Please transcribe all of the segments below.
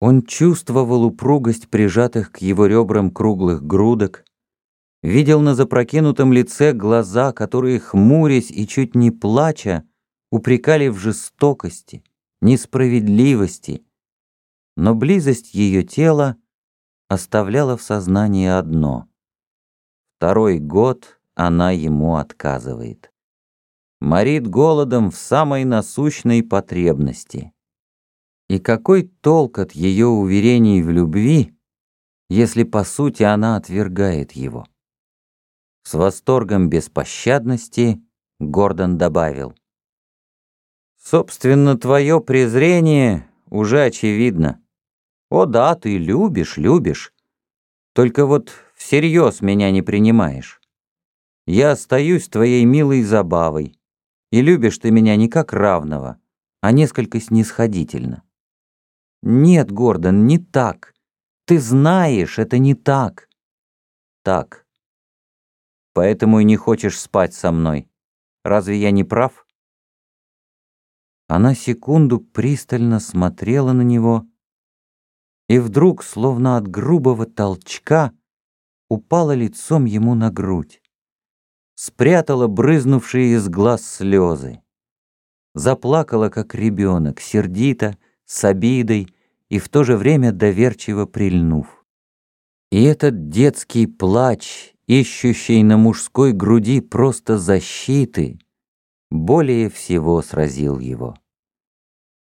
Он чувствовал упругость прижатых к его ребрам круглых грудок, видел на запрокинутом лице глаза, которые, хмурясь и чуть не плача, упрекали в жестокости, несправедливости, но близость ее тела оставляла в сознании одно. Второй год она ему отказывает. Морит голодом в самой насущной потребности. И какой толк от ее уверений в любви, если по сути она отвергает его? С восторгом беспощадности Гордон добавил. «Собственно, твое презрение уже очевидно. О да, ты любишь, любишь. Только вот всерьез меня не принимаешь. Я остаюсь твоей милой забавой, и любишь ты меня не как равного, а несколько снисходительно. Нет, Гордон, не так. Ты знаешь, это не так. Так. Поэтому и не хочешь спать со мной. Разве я не прав? Она секунду пристально смотрела на него, и вдруг, словно от грубого толчка, упала лицом ему на грудь, спрятала брызнувшие из глаз слезы, заплакала, как ребенок, сердито, с обидой и в то же время доверчиво прильнув. И этот детский плач, ищущий на мужской груди просто защиты, более всего сразил его.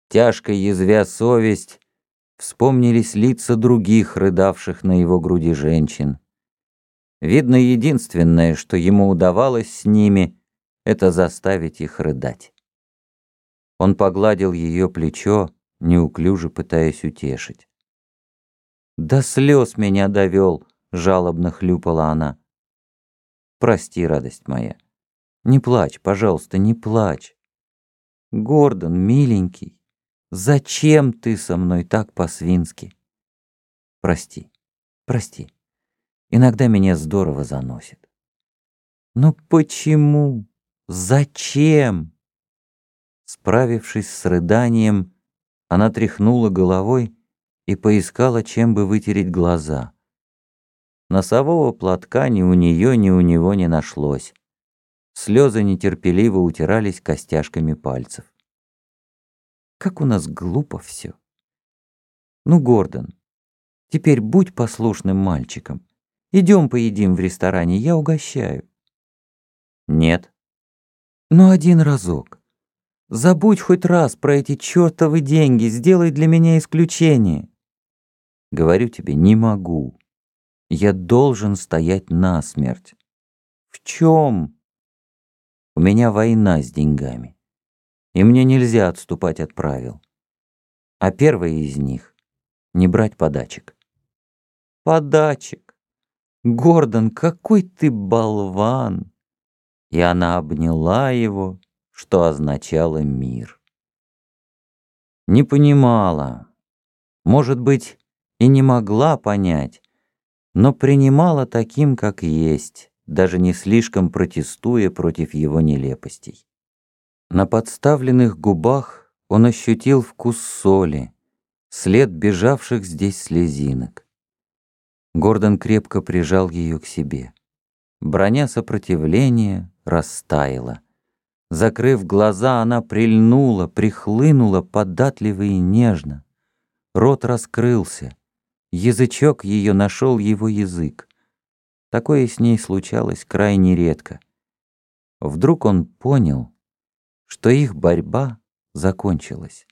Тяжко язвя совесть, вспомнились лица других, рыдавших на его груди женщин. Видно, единственное, что ему удавалось с ними, это заставить их рыдать. Он погладил ее плечо, неуклюже пытаясь утешить. «До слез меня довел», — жалобно хлюпала она. «Прости, радость моя. Не плачь, пожалуйста, не плачь. Гордон, миленький, Зачем ты со мной так по-свински? Прости, прости. Иногда меня здорово заносит. Но почему? Зачем? Справившись с рыданием, она тряхнула головой и поискала, чем бы вытереть глаза. Носового платка ни у нее, ни у него не нашлось. Слезы нетерпеливо утирались костяшками пальцев. Как у нас глупо все. Ну, Гордон, теперь будь послушным мальчиком. Идем поедим в ресторане, я угощаю. Нет. Ну, один разок. Забудь хоть раз про эти чертовы деньги, сделай для меня исключение. Говорю тебе, не могу. Я должен стоять насмерть. В чем? У меня война с деньгами и мне нельзя отступать от правил. А первое из них — не брать подачек. Подачек? Гордон, какой ты болван! И она обняла его, что означало мир. Не понимала, может быть, и не могла понять, но принимала таким, как есть, даже не слишком протестуя против его нелепостей. На подставленных губах он ощутил вкус соли, след бежавших здесь слезинок. Гордон крепко прижал ее к себе. Броня сопротивления растаяла. Закрыв глаза, она прильнула, прихлынула податливо и нежно. Рот раскрылся. Язычок ее нашел его язык. Такое с ней случалось крайне редко. Вдруг он понял, что их борьба закончилась.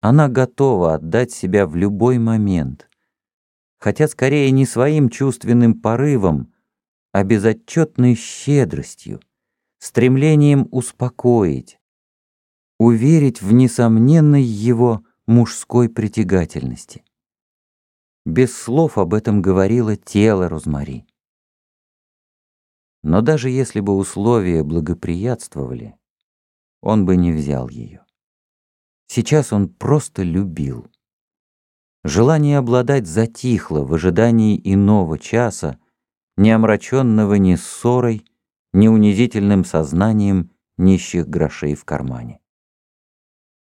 Она готова отдать себя в любой момент, хотя скорее не своим чувственным порывом, а безотчетной щедростью, стремлением успокоить, уверить в несомненной его мужской притягательности. Без слов об этом говорило тело Розмари. Но даже если бы условия благоприятствовали, он бы не взял ее. Сейчас он просто любил. Желание обладать затихло в ожидании иного часа, не омраченного ни ссорой, ни унизительным сознанием нищих грошей в кармане.